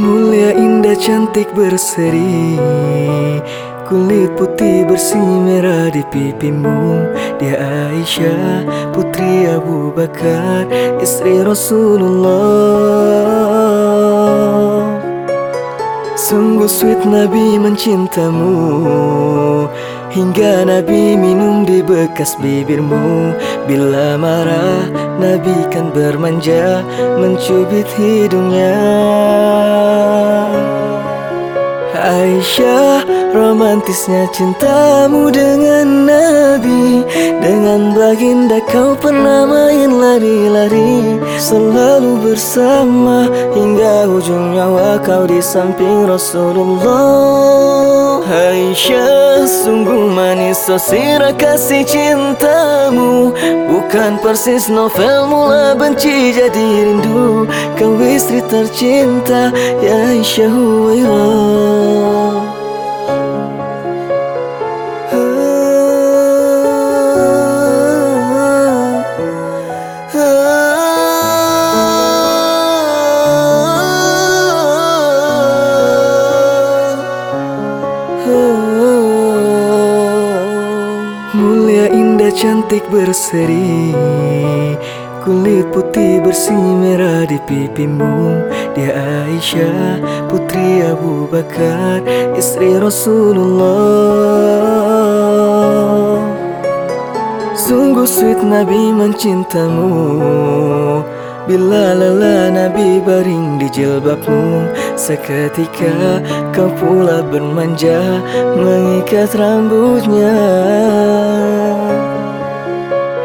Mulia indah cantik berseri. Kulit putih bersih merah di pipimu. Dia Aisyah putri Abu Bakar Istri Rasulullah Sungguh sweet Nabi mencintamu. Hingga Nabi minum di bekas bibirmu. Bila marah Nabi kan bermanja Mencubit hidungnya. Aisyah romantisnya cintamu dengan Nabi. Dengan baginda kau pernah main lari-lari Selalu bersama hingga ujung nyawa kau di samping Rasulullah. Aisyah sungguh manis sosira kasih cintamu. Bukan persis novel mula benci jadi rindu. Kau istri tercinta ya Aisyah Huwairah Mulia indah cantik berseri Kulit putih bersih merah di pipimu. Dia Aisyah putri Abu Bakar Istri Rasulullah. Sungguh sweet Nabi mencintamu Bila lelah Nabi baring di jilbabmu Seketika kau pula bermanja Mengikat rambutnya.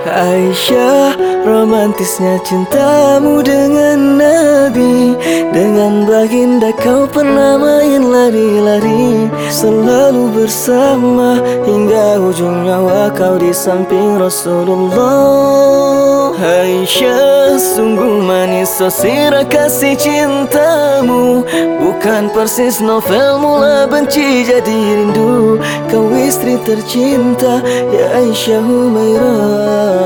Aisyah romantisnya cintamu dengan Nabi Dengan baginda kau pernah main lari-lari. Selalu bersama hingga ujung nyawa kau di samping Rasulullah. Aisyah sungguh manis sosira kasih cintamu. Bukan persis novel mula benci jadi rindu. Kau istri tercinta ya Aisyah Humairah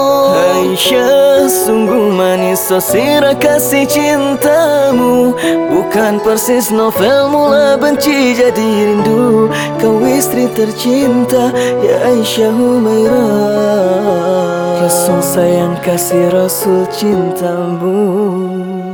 Aisyah sungguh manis sosira kasih cintamu. Bukan persis novel mula benci jadi rindu. Kau istri tercinta ya Aisyah Humairah. Rasul sayang kasih Rasul cintamu